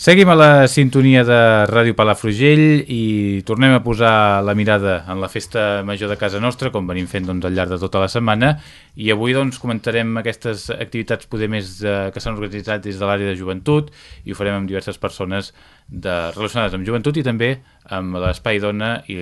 Seguim a la sintonia de Ràdio Palafrugell i tornem a posar la mirada en la festa major de casa nostra, com venim fent doncs, al llarg de tota la setmana, i avui doncs, comentarem aquestes activitats poder més eh, que s'han organitzat des de l'àrea de joventut i ho farem amb diverses persones de, relacionades amb joventut i també amb l'espai dona i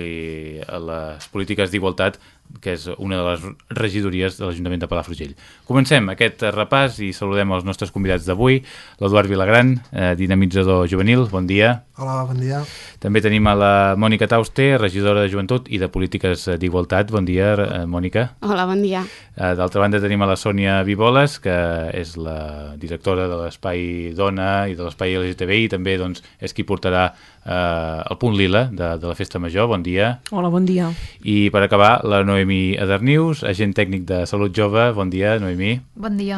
les polítiques d'igualtat que és una de les regidories de l'Ajuntament de Palafrugell. Comencem aquest repàs i saludem els nostres convidats d'avui, l'Eduard Vilagran, eh, dinamitzador juvenil, bon dia. Hola, bon dia. També tenim a la Mònica Tauste, regidora de Joventut i de Polítiques d'Igualtat. Bon dia, eh, Mònica. Hola, bon dia. Eh, D'altra banda tenim a la Sònia Viboles, que és la directora de l'Espai Dona i de l'Espai LGTBI i també doncs, és qui portarà eh, el punt lila de, de la Festa Major. Bon dia. Hola, bon dia. I per acabar, la Noemi Adarnius, agent tècnic de Salut Jove. Bon dia, Noemi. Bon dia.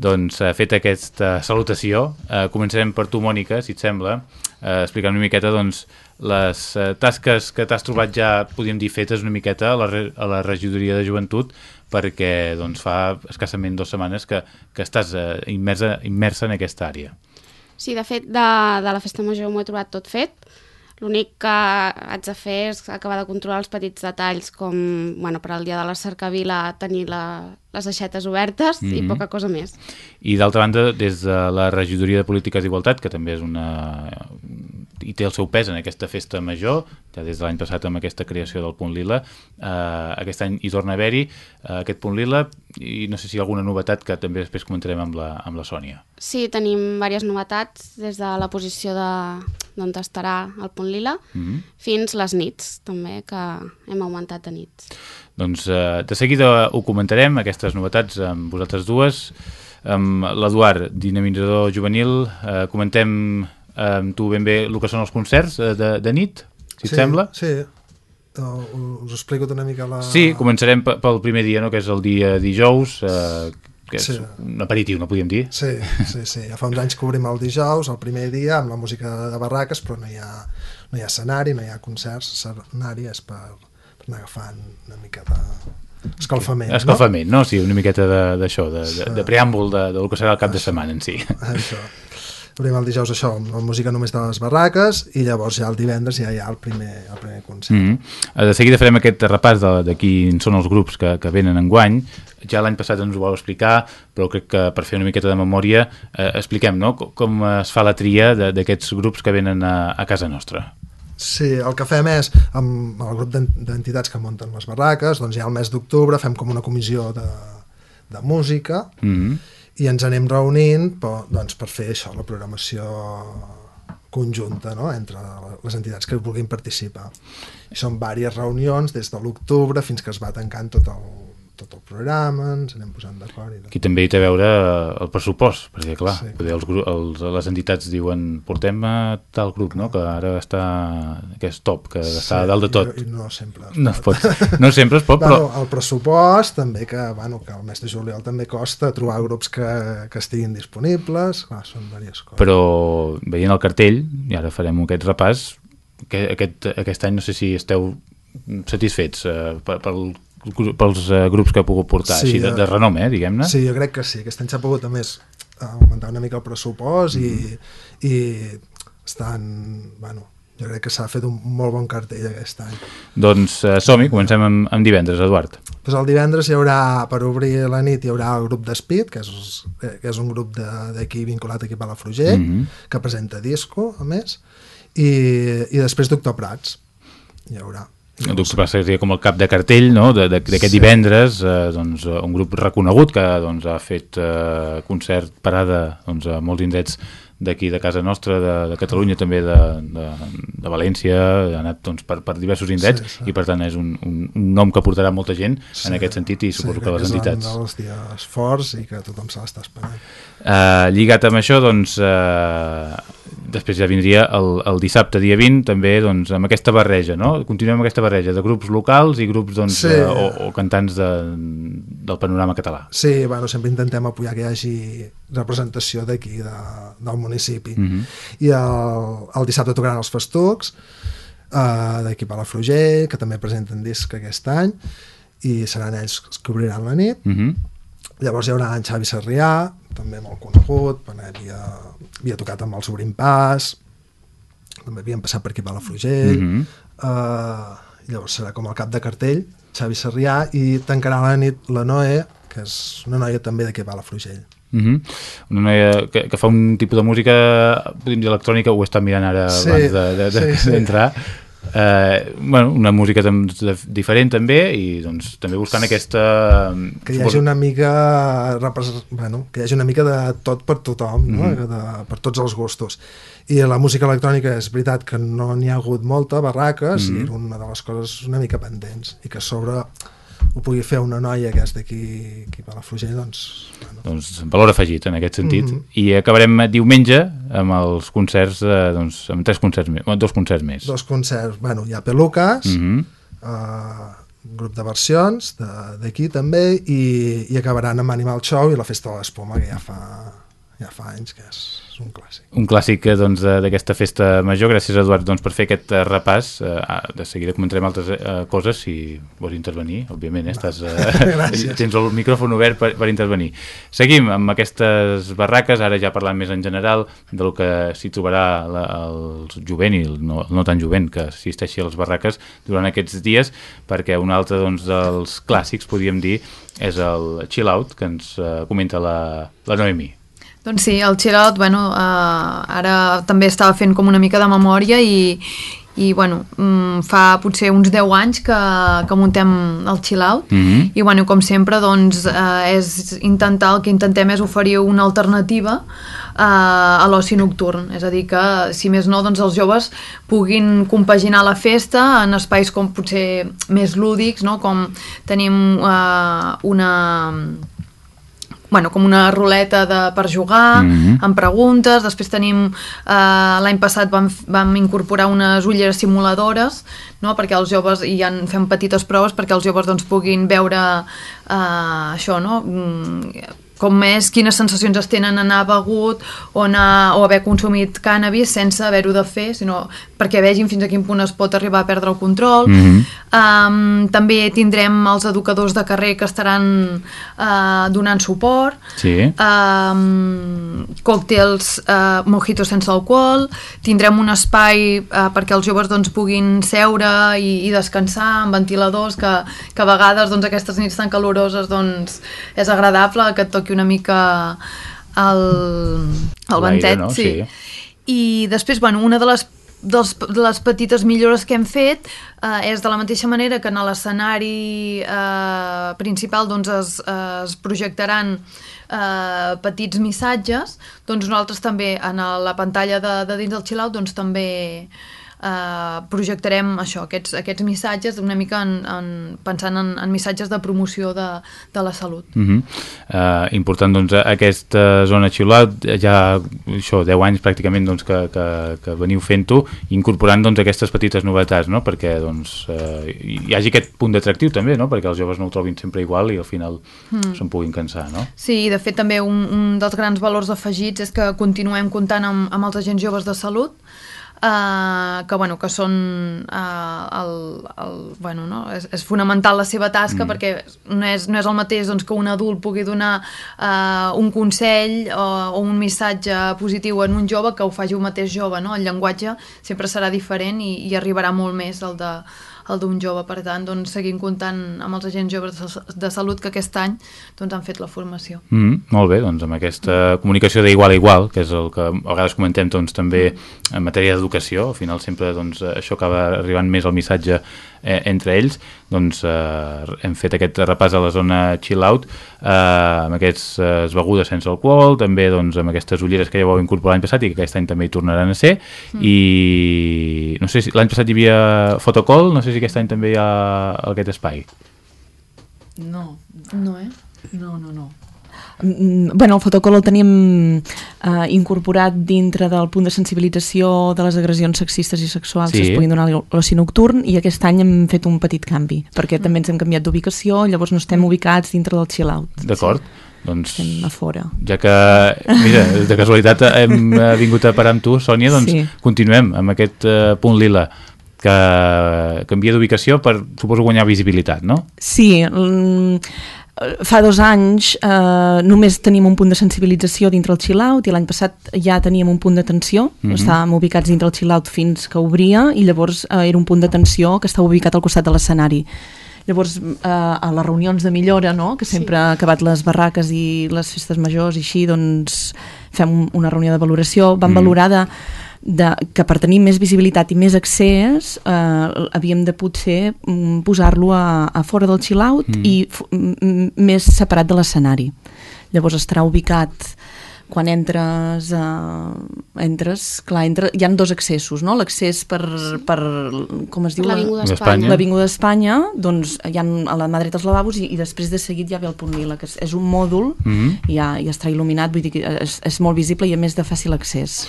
Doncs, eh, fet aquesta salutació, eh, començarem per tu, Mònica, si et sembla, eh, explicant una miqueta doncs, les eh, tasques que t'has trobat ja, podríem dir, fetes una miqueta a la, re- a la regidoria de joventut, perquè doncs, fa escassament dues setmanes que, que estàs eh, immersa, immersa en aquesta àrea. Sí, de fet, de, de la festa major m'ho he trobat tot fet. L'únic que haig de fer és acabar de controlar els petits detalls, com bueno, per al dia de la cercavila tenir la, les aixetes obertes mm -hmm. i Mhm. poca cosa més. I d'altra banda, des de la regidoria de polítiques d'igualtat, que també és una... i té el seu pes en aquesta festa major, ja des de l'any passat amb aquesta creació del Punt Lila, eh, aquest any hi torna a haver-hi eh, aquest Punt Lila, i no sé si hi ha alguna novetat que també després comentarem amb la, amb la Sònia. Sí, tenim diverses novetats, des de la posició de d'on estarà el punt lila, Mm -hmm. fins les nits, també, que hem augmentat de nits. Doncs eh, de seguida ho comentarem, aquestes novetats amb vosaltres dues. Amb l'Eduard, dinamitzador juvenil, eh, comentem amb tu ben bé el que són els concerts eh, de, de nit, si et sí, sembla. Sí, Uh, us explico una mica la... Sí, començarem pe- pel primer dia, no? que és el dia dijous, eh, que és Sí. un aperitiu, no podíem dir. Sí, sí, sí. Ja fa uns anys que obrim el dijous, el primer dia, amb la música de barraques, però no hi ha, no hi ha escenari, no hi ha concerts, l'escenari és per, per anar agafant una mica d'escalfament. Escalfament, no? Sí, una miqueta de- d'això, de, de, Sí. de preàmbul de, del que serà el cap de setmana en si. No? Això. Obrim el dijous això, amb la música només de les barraques, i llavors ja el divendres ja hi ha el primer, el primer concert. Mm -hmm. De seguida farem aquest repàs de, de quins són els grups que, que venen en guany. Ja l'any passat ens ho vau explicar, però crec que per fer una miqueta de memòria eh, expliquem no? com, com es fa la tria de- d'aquests grups que venen a, a casa nostra. Sí, el que fem és, amb el grup d'en- d'entitats que munten les barraques, doncs ja al mes d'octubre fem com una comissió de, de música Mm -hmm. I ens anem reunint per, doncs, per fer això, la programació conjunta no? entre les entitats que vulguin participar. I són diverses reunions des de l'octubre fins que es va tancant tot el, tot el programa, ens anem posant d'acord. Aquí també hi té a veure el pressupost, perquè clar, Sí. sí. poder els, els, les entitats diuen portem a tal grup, no? que ara està, que és top, que està a dalt de tot. I, i no sempre es No, es pot, no sempre es pot, però... Bueno, el pressupost també que, bueno, que el mes de juliol també costa trobar grups que, que estiguin disponibles, clar, són diverses coses. però veient el cartell, i ara farem aquest repàs, que aquest, aquest any no sé si esteu satisfets eh, pel, pels eh, grups que ha pogut portar, Sí, així de, eh, de renom, eh, diguem-ne. Sí, jo crec que sí, aquest any s'ha pogut a més augmentar una mica el pressupost i, Mm-hmm. i estan, bueno, jo crec que s'ha fet un molt bon cartell aquest any. Doncs eh, som-hi, comencem amb, amb divendres, Eduard. Pues el divendres hi haurà, per obrir la nit, hi haurà el grup d'Espit, que, és, que és un grup de- d'aquí vinculat aquí a Palafrugell, mm. -hmm. que presenta disco, a més, i, i després Doctor Prats hi haurà. El Doctor seria com el cap de cartell no? d'aquest Sí. divendres, eh, doncs, eh, un grup reconegut que doncs, ha fet eh, concert parada doncs, a molts indrets d'aquí de casa nostra, de, de Catalunya, també de, de, de València, ha anat doncs, per, per diversos indrets Sí, sí. i per tant és un, un, un nom que portarà molta gent Sí, en aquest sentit i suposo sí, que les entitats. un dels dies forts i que tothom se l'està esperant. Uh, lligat amb això, doncs, uh, després ja vindria el, el dissabte, dia 20, també doncs, amb aquesta barreja, no? Continuem amb aquesta barreja de grups locals i grups doncs, Sí. uh, o, o cantants de, del panorama català. Sí, bueno, sempre intentem apoyar que hi hagi representació d'aquí, de, del municipi. Mm -hmm. I el, el dissabte tocaran els Festucs, uh, d'aquí a Palafrugell, que també presenten disc aquest any, i seran ells que obriran la nit. Mm -hmm. Llavors hi haurà en Xavi Sarrià, també molt conegut, perquè havia, havia tocat amb el Sobrim Pas, també havien passat per aquí a Palafrugell, mm. -hmm. uh, llavors serà com el cap de cartell, Xavi Sarrià, i tancarà la nit la Noé, que és una noia també d'aquí a Palafrugell. Uh -huh. Una noia que, que fa un tipus de música, podríem dir electrònica, ho està mirant ara Sí, abans d'entrar. De, de, sí, sí. Eh, bueno, una música tam diferent també i doncs també buscant aquesta que hi hagi una mica bueno, que hi hagi una mica de tot per tothom no? Mm. de, per tots els gustos i la música electrònica és veritat que no n'hi ha hagut molta, barraques mm. i Mhm. era una de les coses una mica pendents i que sobre ho pugui fer una noia que és d'aquí aquí a Palafrugell doncs, bueno, doncs, valor afegit en aquest sentit Mhm. i acabarem diumenge amb els concerts eh, doncs, amb tres concerts més, dos concerts més dos concerts, bueno, hi ha Pelucas mm. uh, un grup de versions d'aquí també i, i acabaran amb Animal Show i la Festa de l'Espuma que ja fa, ja fa anys que és, un clàssic un clàssic eh, doncs, eh, d'aquesta festa major. Gràcies, Eduard, doncs, per fer aquest eh, repàs. Ah, de seguida comentarem altres coses si vols intervenir, òbviament. Eh? Estàs, eh, tens el micròfon obert per, per intervenir. Seguim amb aquestes barraques, ara ja parlant més en general del que s'hi trobarà la, el jovent i el no, el no tan jovent que assisteixi a les barraques durant aquests dies, perquè un altre doncs, dels clàssics, podríem dir, és el Chill Out, que ens comenta la, la Noemi. Doncs sí, el Out, bueno, uh, ara també estava fent com una mica de memòria i, i bueno, mm, fa potser uns 10 anys que, que muntem el Chill Out Mhm. i bueno, com sempre doncs uh, és intentar, el que intentem és oferir una alternativa uh, a l'oci nocturn, és a dir que si més no doncs els joves puguin compaginar la festa en espais com potser més lúdics, no? com tenim uh, una bueno, com una ruleta de, per jugar, Mhm. amb preguntes, després tenim, eh, l'any passat vam, vam incorporar unes ulleres simuladores, no? perquè els joves, i en fem petites proves perquè els joves doncs, puguin veure eh, això, no? Mm, com més quines sensacions es tenen anar begut o, anar, o haver consumit cànnabis sense haver-ho de fer, sinó perquè vegin fins a quin punt es pot arribar a perdre el control. Mhm. Um, també tindrem els educadors de carrer que estaran uh, donant suport, Sí. um, còctels uh, mojitos sense alcohol, tindrem un espai uh, perquè els joves doncs, puguin seure i, i descansar amb ventiladors, que, que a vegades doncs, aquestes nits tan caloroses doncs, és agradable que et toqui una mica el, el ventet. no? Sí. Sí. I després, bueno, una de les dels, de les petites millores que hem fet eh, és de la mateixa manera que en l'escenari eh, principal doncs es, es projectaran eh, petits missatges, doncs nosaltres també en la pantalla de, de dins del chill-out doncs també eh, projectarem això, aquests, aquests missatges una mica en, en, pensant en, en missatges de promoció de, de la salut. Uh -huh. uh, important doncs aquesta zona xiulat ja això 10 anys pràcticament doncs, que, que, que veniu fent-ho incorporant doncs aquestes petites novetats no? perquè doncs uh, hi hagi aquest punt d'atractiu també no? perquè els joves no ho trobin sempre igual i al final mm. se'n puguin cansar no? Sí, i de fet també un, un dels grans valors afegits és que continuem comptant amb, amb els agents joves de salut Uh, que, bueno, que són uh, el, el, bueno, no? és, és fonamental la seva tasca mm. perquè no és, no és el mateix doncs, que un adult pugui donar uh, un consell o, o un missatge positiu en un jove que ho faci un mateix jove no? el llenguatge sempre serà diferent i, i arribarà molt més el de el d'un jove, per tant, doncs, seguim comptant amb els agents joves de, salut que aquest any doncs, han fet la formació. Mm, molt bé, doncs amb aquesta comunicació d'igual a igual, que és el que a vegades comentem doncs, també en matèria d'educació, al final sempre doncs, això acaba arribant més el missatge eh, entre ells, doncs eh, hem fet aquest repàs a la zona chill out eh, amb aquestes eh, begudes sense alcohol, també doncs, amb aquestes ulleres que ja vau incorporar l'any passat i que aquest any també hi tornaran a ser mm. i no sé si l'any passat hi havia fotocall, no sé si aquest any també hi ha aquest espai. No, No, eh? no, no, no. Mm, bueno, el fotocol el teníem eh, incorporat dintre del punt de sensibilització de les agressions sexistes i sexuals Sí. que es puguin donar a l'oci nocturn i aquest any hem fet un petit canvi perquè també ens hem canviat d'ubicació llavors no estem ubicats dintre del chill-out D'acord? Doncs estem a fora ja que, mira, de casualitat hem eh, vingut a parar amb tu, Sònia, doncs Sí. continuem amb aquest eh, punt lila que canvia d'ubicació per, suposo, guanyar visibilitat, no? Sí, mm, fa dos anys eh, només teníem un punt de sensibilització dintre el chill-out i l'any passat ja teníem un punt d'atenció, mm -hmm. estàvem ubicats dintre el chill-out fins que obria i llavors eh, era un punt d'atenció que estava ubicat al costat de l'escenari. Llavors, eh, a les reunions de millora, no? que sempre sí. acabat les barraques i les festes majors i així, doncs fem una reunió de valoració, vam mm. valorar de de, que per tenir més visibilitat i més accés eh, havíem de potser mm, posar-lo a, a fora del chill-out mm. i més separat de l'escenari. Llavors estarà ubicat quan entres, uh, entres clar, entra, hi han dos accessos, no? L'accés per, per, com es diu? L'Avinguda d'Espanya. L'Avinguda d'Espanya, doncs hi ha a la mà dreta els lavabos i, i després de seguit ja ve el punt lila, que és, és un mòdul mm -hmm. i ja, ja estarà il·luminat, vull dir que és, és molt visible i a més de fàcil accés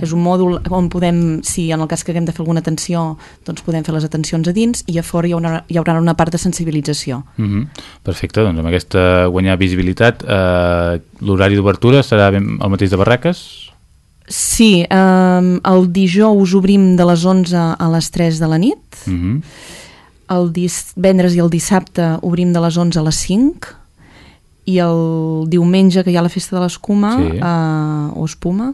és un mòdul on podem, si en el cas que haguem de fer alguna atenció, doncs podem fer les atencions a dins i a fora hi haurà, hi haurà una part de sensibilització. Mm -hmm. Perfecte, doncs amb aquesta guanyar visibilitat, eh, l'horari d'obertura serà ben, el mateix de barraques? Sí, eh, el dijous obrim de les 11 a les 3 de la nit, mm -hmm. el divendres i el dissabte obrim de les 11 a les 5, i el diumenge que hi ha la festa de l'escuma sí. eh, o espuma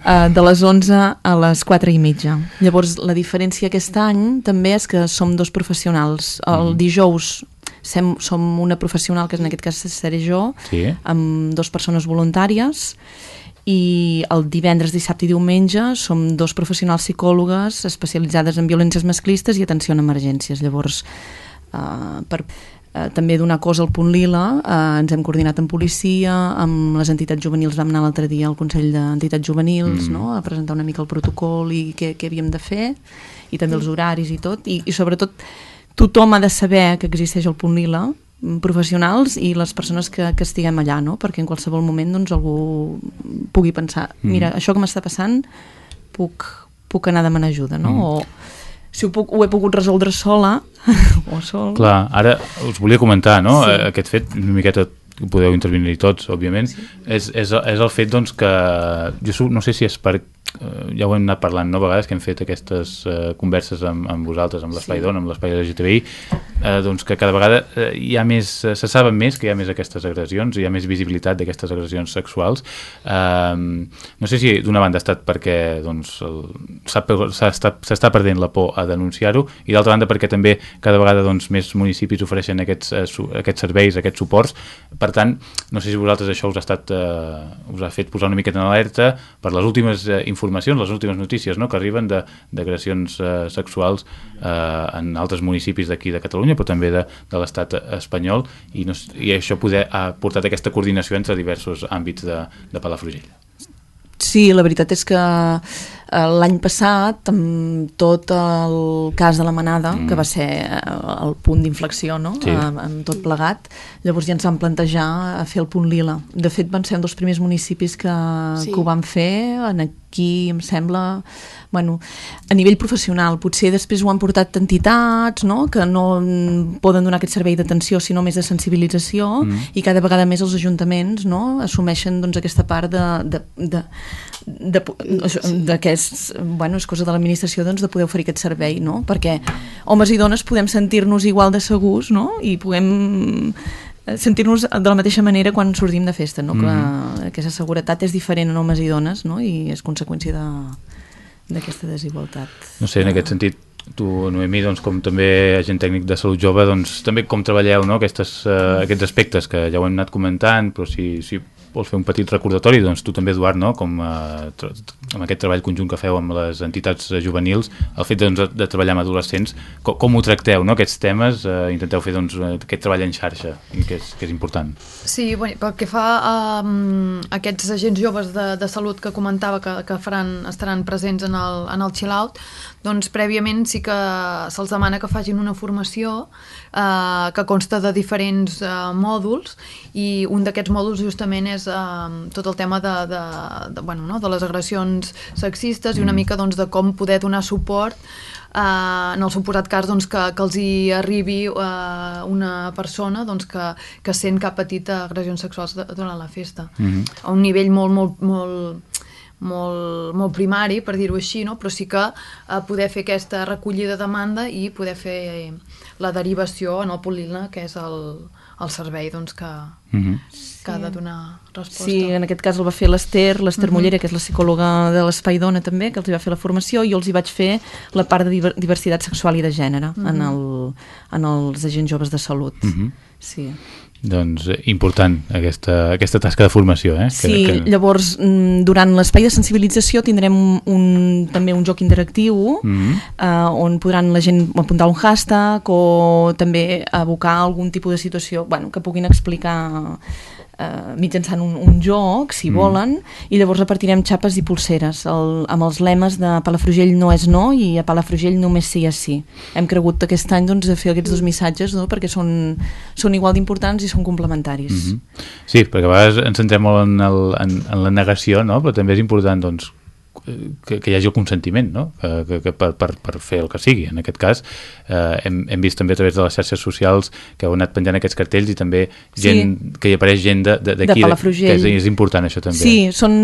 de les 11 a les 4 i mitja. Llavors, la diferència aquest any també és que som dos professionals. El mm. dijous sem, som una professional, que en aquest cas seré jo, sí. amb dues persones voluntàries, i el divendres, dissabte i diumenge som dos professionals psicòlogues especialitzades en violències masclistes i atenció en emergències. Llavors, uh, per eh, també donar cosa al punt lila, eh, ens hem coordinat amb policia, amb les entitats juvenils, vam anar l'altre dia al Consell d'Entitats Juvenils mm. no? a presentar una mica el protocol i què, què havíem de fer, i també els horaris i tot, i, i sobretot tothom ha de saber que existeix el punt lila, professionals i les persones que, que estiguem allà, no? perquè en qualsevol moment doncs, algú pugui pensar, mira, mm. això que m'està passant puc, puc anar a demanar ajuda, no? Mm. o si ho, puc, ho he pogut resoldre sola o sol... Clar, ara us volia comentar, no? Sí. Aquest fet, una miqueta podeu intervenir tots, òbviament, sí. és, és, és el fet doncs, que jo no sé si és per eh, ja ho hem anat parlant no, a vegades que hem fet aquestes eh, converses amb, amb vosaltres, amb l'Espai sí. Dona, amb l'Espai de LGTBI, eh, doncs que cada vegada eh, hi ha més, eh, se saben més que hi ha més aquestes agressions, hi ha més visibilitat d'aquestes agressions sexuals. Eh, no sé si d'una banda ha estat perquè doncs, s'està perdent la por a denunciar-ho i d'altra banda perquè també cada vegada doncs, més municipis ofereixen aquests, eh, aquests serveis, aquests suports. Per tant, no sé si vosaltres això us ha, estat, eh, us ha fet posar una miqueta en alerta per les últimes eh, informacions, les últimes notícies no?, que arriben d'agressions eh, sexuals eh, en altres municipis d'aquí de Catalunya, però també de, de l'estat espanyol, i, no, i això poder, ha portat aquesta coordinació entre diversos àmbits de, de Palafrugell. Sí, la veritat és que l'any passat, amb tot el cas de la manada, mm. que va ser eh, el punt d'inflexió, no? Sí. Amb, amb tot plegat, llavors ja ens vam plantejar a fer el punt lila. De fet, van ser un dels primers municipis que, sí. que ho van fer, en aquí, em sembla, bueno, a nivell professional. Potser després ho han portat entitats, no?, que no poden donar aquest servei d'atenció, sinó més de sensibilització, mm. i cada vegada més els ajuntaments, no?, assumeixen, doncs, aquesta part de, de, de, de, de, de que és, bueno, és cosa de l'administració doncs, de poder oferir aquest servei, no? Perquè homes i dones podem sentir-nos igual de segurs, no? I podem eh, sentir-nos de la mateixa manera quan sortim de festa, no? Mm -hmm. que aquesta seguretat és diferent en homes i dones, no? I és conseqüència d'aquesta de, desigualtat. No sé, en aquest sentit, tu, Noemi, doncs, com també agent tècnic de salut jove, doncs, també com treballeu no? Aquestes, uh, aquests aspectes que ja ho hem anat comentant, però si, si vols fer un petit recordatori, doncs tu també, Eduard, no? com eh, amb aquest treball conjunt que feu amb les entitats juvenils, el fet doncs, de treballar amb adolescents, com, com ho tracteu, no? aquests temes? Eh, intenteu fer doncs, aquest treball en xarxa, que és, que és important. Sí, bueno, pel que fa a um, aquests agents joves de, de salut que comentava que, que faran, estaran presents en el, en el chill-out, doncs prèviament sí que se'ls demana que facin una formació eh, que consta de diferents eh, mòduls i un d'aquests mòduls justament és eh, tot el tema de, de, de, bueno, no? de les agressions sexistes i una mm. mica doncs, de com poder donar suport Uh, en el suposat cas doncs, que, que els hi arribi uh, una persona doncs, que, que sent que ha patit agressions sexuals durant la festa. Mm -hmm. A un nivell molt, molt, molt, molt, molt primari, per dir-ho així, no? però sí que eh, poder fer aquesta recollida de demanda i poder fer eh, la derivació en el Polilna, que és el, el servei doncs, que, Mm -hmm. que ha de donar resposta. Sí, en aquest cas el va fer l'Ester, l'Ester Mhm. Mollera, que és la psicòloga de l'Espai Dona també, que els hi va fer la formació, i jo els hi vaig fer la part de diver- diversitat sexual i de gènere Mhm. en, el, en els agents joves de salut. Mhm. Sí. Doncs eh, important aquesta, aquesta tasca de formació, eh? Sí, llavors mm, durant l'espai de sensibilització tindrem un, un, també un joc interactiu Mm -hmm. eh, on podran la gent apuntar un hashtag o també abocar algun tipus de situació bueno, que puguin explicar eh, mitjançant un, un joc, si Mm. volen, i llavors repartirem xapes i pulseres el, amb els lemes de Palafrugell no és no i a Palafrugell només sí és sí. Hem cregut aquest any doncs, de fer aquests dos missatges no? perquè són, són igual d'importants i són complementaris. Mm -hmm. Sí, perquè a vegades ens centrem molt en, el, en, en la negació, no? però també és important doncs, que, que hi hagi el consentiment no? que, que, que per, per, per fer el que sigui en aquest cas eh, hem, hem vist també a través de les xarxes socials que heu anat penjant aquests cartells i també gent, Sí. que hi apareix gent d'aquí que és, és important això també Sí, són...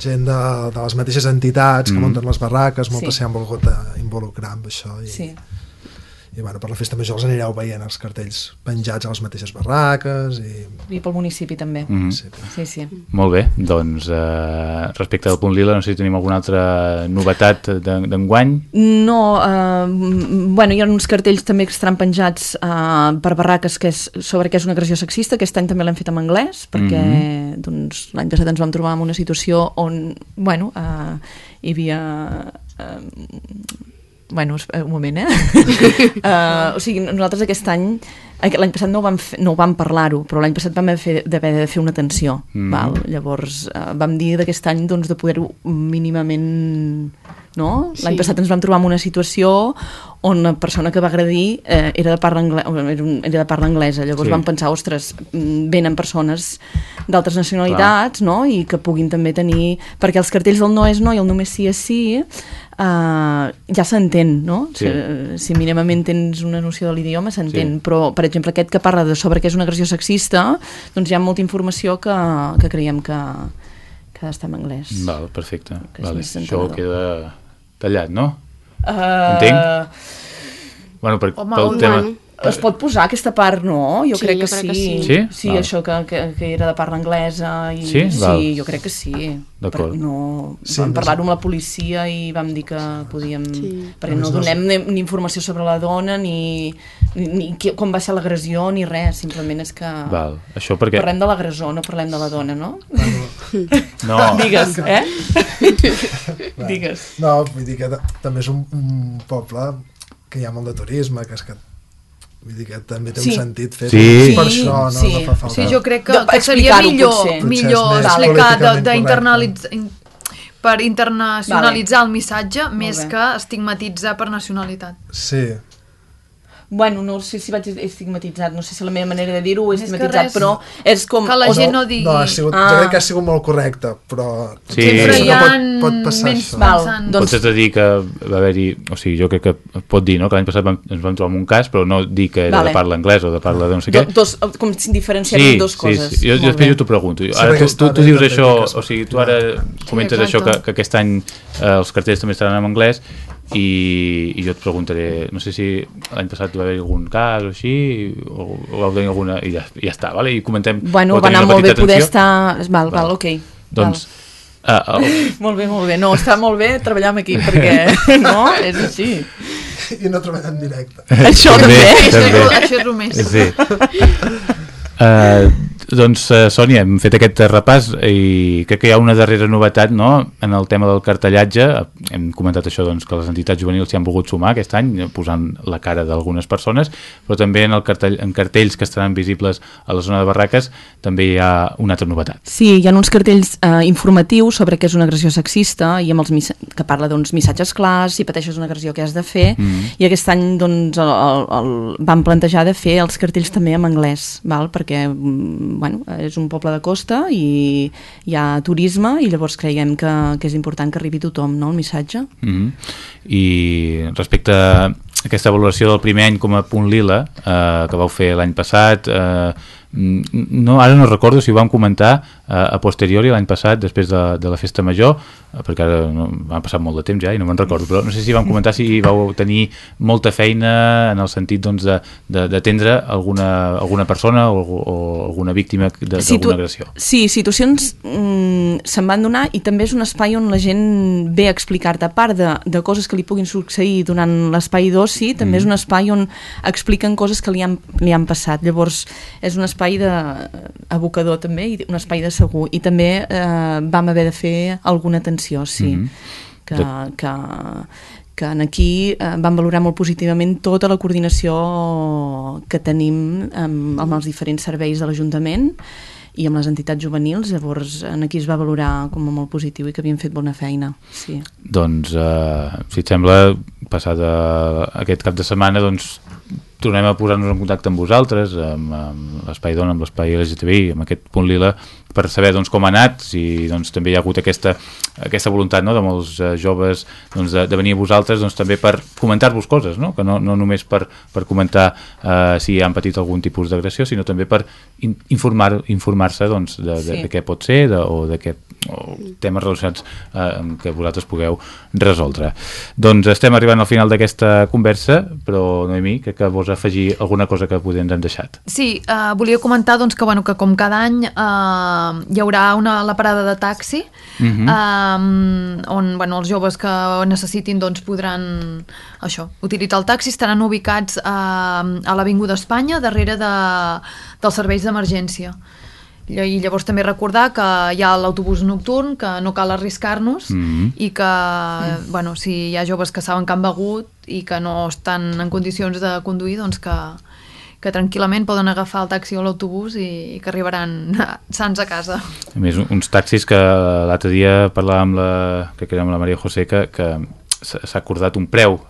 gent de, de les mateixes entitats que Mm. munten les barraques, moltes Sí. s'hi han volgut eh, involucrar amb això i, Sí. I bueno, per la festa major els anireu veient els cartells penjats a les mateixes barraques i... I pel municipi també. Mhm. Sí. Sí, sí. Molt bé, doncs eh, respecte al punt lila no sé si tenim alguna altra novetat d'en- d'enguany No, eh, mm, bueno, hi ha uns cartells també que estaran penjats eh, per barraques que és sobre què és una agressió sexista, aquest any també l'hem fet en anglès, perquè doncs, l'any passat ens vam trobar en una situació on, bueno, eh, hi havia... Eh, bueno, es- eh, un moment, eh? uh, o sigui, nosaltres aquest any aqu- l'any passat no ho vam, fer, no ho vam parlar-ho però l'any passat vam haver fer- d'haver de fer una atenció Mhm. val? llavors uh, vam dir d'aquest any doncs, de poder-ho mínimament no? l'any Sí. passat ens vam trobar en una situació on la persona que va agredir eh, era, de parla anglesa, era, de parla anglesa llavors Sí. vam pensar, ostres, mm, venen persones d'altres nacionalitats no? i que puguin també tenir perquè els cartells del no és no i el només sí és sí uh, ja s'entén, no? Sí. Si, si mínimament tens una noció de l'idioma s'entén, Sí. però per exemple aquest que parla de sobre què és una agressió sexista doncs hi ha molta informació que, que creiem que, que està en anglès. Val, perfecte. Vale. Això queda tallat, no? Uh, Entenc. Bueno, per, Home, pel tema... bueno. Es pot posar aquesta part, no? Jo Sí, crec que jo crec sí. que sí. Sí? Sí, Val. això que, que, que era de parla anglesa. I... Sí? Val. Sí, jo crec que sí. D'acord. No, Sí, vam no parlar-ho amb la policia i vam dir que podíem... Sí. Perquè no donem ni, ni informació sobre la dona, ni, ni, ni com va ser l'agressió, ni res. Simplement és que... Val, això perquè... Parlem de l'agressor, no parlem de la dona, no? No, Digues, eh? Digues. No, vull dir que ta- també és un, un poble que hi ha molt de turisme, que és que vull dir que també té Sí. un sentit fer Sí. per això, no, Sí. no fa falta. Sí, jo crec que, De- que seria millor, potser. millor explicar d'internalitzar in- per internacionalitzar el missatge més que estigmatitzar per nacionalitat. Sí, Bueno, no sé si vaig estigmatitzat, no sé si la meva manera de dir-ho és estigmatitzat, res, però és com... que la o gent no, no digui... no, ha sigut, Ah. jo crec que ha sigut molt correcte, però Sí. Sempre Sí. hi ha no pot, pot passar menys això. Val, pensant. doncs- Pots de dir que va haver-hi... O sigui, jo crec que pot dir, no?, que l'any passat vam, ens vam trobar amb un cas, però no dir que era Vale. de parla anglès o de parla de no sé Do, què. dos, com si diferenciarem dos coses. Sí, sí. Jo, jo després jo t'ho pregunto. Sí, Ara tu, tu, tu dius això, o sigui, tu ara comentes això que, que aquest any eh, els cartells també estaran en anglès i, i jo et preguntaré, no sé si l'any passat va haver algun cas o així, o, o vau tenir alguna... I ja, i ja està, vale? i comentem... Bueno, va anar molt bé petita poder atenció. estar... Val, val, Val. ok. Doncs, uh, el, Molt bé, molt bé. No, està molt bé treballar amb equip perquè, no, és així. I no treballem en directe. Això També. també. Això, també. és, això és el més. Sí. Uh, doncs, uh, Sònia, hem fet aquest repàs i crec que hi ha una darrera novetat no? en el tema del cartellatge. Hem comentat això doncs, que les entitats juvenils s'hi han volgut sumar aquest any, eh, posant la cara d'algunes persones, però també en, el cartell, en cartells que estaran visibles a la zona de barraques també hi ha una altra novetat. Sí, hi ha uns cartells eh, informatius sobre què és una agressió sexista i amb els que parla d'uns missatges clars, si pateixes una agressió què has de fer, Mm. i aquest any doncs, el, el, el, vam plantejar de fer els cartells també en anglès, val? perquè mm, bueno, és un poble de costa i hi ha turisme i llavors creiem que, que és important que arribi tothom no, el missatge. Mm -hmm. I respecte a aquesta valoració del primer any com a punt lila, eh, que vau fer l'any passat, eh, mm, no, ara no recordo si ho vam comentar uh, a posteriori l'any passat, després de, de la festa major, perquè ara no, ha passat molt de temps ja i no me'n recordo, però no sé si vam comentar si vau tenir molta feina en el sentit doncs, d'atendre alguna, alguna persona o, o alguna víctima d'alguna Situ agressió. Sí, situacions mm, se'n van donar i també és un espai on la gent ve a explicar-te, a part de, de coses que li puguin succeir durant l'espai d'oci, també mm. és un espai on expliquen coses que li han, li han passat. Llavors, és un espai de, abocador també i un espai de segur. I també eh, vam haver de fer alguna atenció, sí. Mm -hmm. que, que, que en aquí eh, vam valorar molt positivament tota la coordinació que tenim amb, amb els diferents serveis de l'Ajuntament i amb les entitats juvenils, llavors en aquí es va valorar com a molt positiu i que havien fet bona feina. Sí. Doncs, eh, si et sembla, passat aquest cap de setmana, doncs tornem a posar-nos en contacte amb vosaltres, amb, amb l'Espai Dona, amb l'Espai LGTBI, amb aquest punt lila, per saber doncs, com ha anat, si doncs, també hi ha hagut aquesta, aquesta voluntat no?, de molts uh, joves doncs, de, de venir a vosaltres doncs, també per comentar-vos coses, no? que no, no només per, per comentar uh, si han patit algun tipus d'agressió, sinó també per in, informar-se informar doncs, de, de, sí. de què pot ser de, o de què, o temes relacionats amb que vosaltres pugueu resoldre. Doncs estem arribant al final d'aquesta conversa, però Noemí, que, que vols afegir alguna cosa que potser ens hem deixat. Sí, uh, volia comentar doncs, que, bueno, que com cada any uh, hi haurà una, la parada de taxi uh -huh. uh, on bueno, els joves que necessitin doncs, podran això, utilitzar el taxi, estaran ubicats uh, a l'Avinguda Espanya darrere de, dels serveis d'emergència i llavors també recordar que hi ha l'autobús nocturn, que no cal arriscar-nos mm -hmm. i que, mm. bueno, si hi ha joves que saben que han begut i que no estan en condicions de conduir, doncs que, que tranquil·lament poden agafar el taxi o l'autobús i, i que arribaran sants a casa. A més, uns taxis que l'altre dia parlàvem amb la, que era amb la Maria José que, que s'ha acordat un preu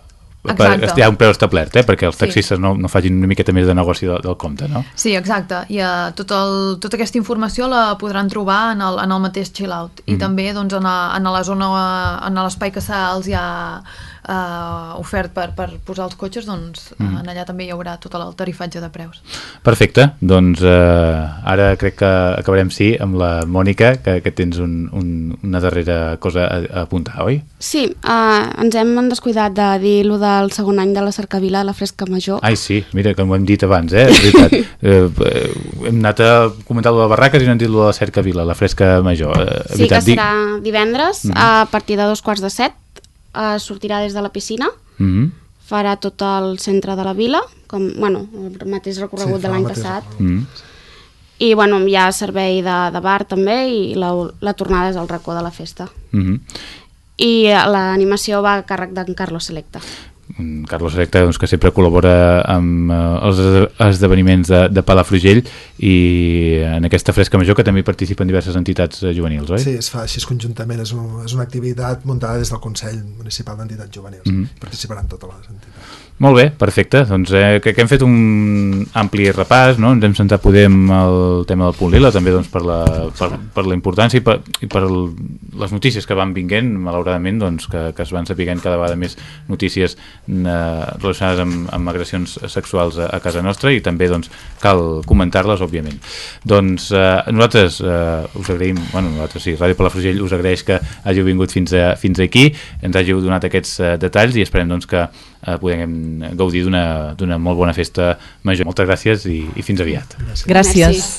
Exacte. hi ha un preu establert, eh? perquè els taxistes sí. no, no facin una miqueta més de negoci del, del compte, no? Sí, exacte. I uh, tot el, tota aquesta informació la podran trobar en el, en el mateix chill out. I mm. també doncs, en, a, en la zona, en l'espai que els hi ha eh, ofert per, per posar els cotxes, doncs mm. en allà també hi haurà tot el tarifatge de preus. Perfecte, doncs eh, ara crec que acabarem sí amb la Mònica, que, que tens un, un, una darrera cosa a, a apuntar, oi? Sí, eh, ens hem descuidat de dir lo del segon any de la cercavila a la Fresca Major. Ai, sí, mira, que ho hem dit abans, eh? veritat. eh, hem anat a comentar lo de barraques i no hem dit lo de la cercavila, la Fresca Major. Eh, sí, veritat, que serà divendres mm -hmm. a partir de dos quarts de set eh, sortirà des de la piscina, mm -hmm. farà tot el centre de la vila, com, bueno, el mateix recorregut sí, de l'any passat. Mm -hmm. I bueno, hi ha servei de, de bar també i la, la tornada és al racó de la festa. Mm -hmm. I l'animació va a càrrec d'en Carlos Selecta. Carlos Electa doncs, que sempre col·labora amb uh, els esdeveniments de, de Palafrugell i en aquesta fresca major que també participen diverses entitats uh, juvenils, oi? Sí, es fa així conjuntament, és, un, és una activitat muntada des del Consell Municipal d'Entitats Juvenils, mm -hmm. participaran totes les entitats. Molt bé, perfecte. Doncs eh, que, que hem fet un ampli repàs, no? ens hem sentat poder amb el tema del punt lila, també doncs, per, la, per, per la importància i per, i per el, les notícies que van vinguent, malauradament, doncs, que, que es van sapiguent cada vegada més notícies eh, relacionades amb, amb agressions sexuals a, a casa nostra i també doncs, cal comentar-les, òbviament. Doncs eh, nosaltres eh, us agraïm, bueno, nosaltres sí, Ràdio Palafrugell us agraeix que hàgiu vingut fins, a, fins aquí, ens hàgiu donat aquests eh, detalls i esperem doncs, que eh, podem gaudir d'una molt bona festa major. Moltes gràcies i, i fins aviat. Gràcies. gràcies.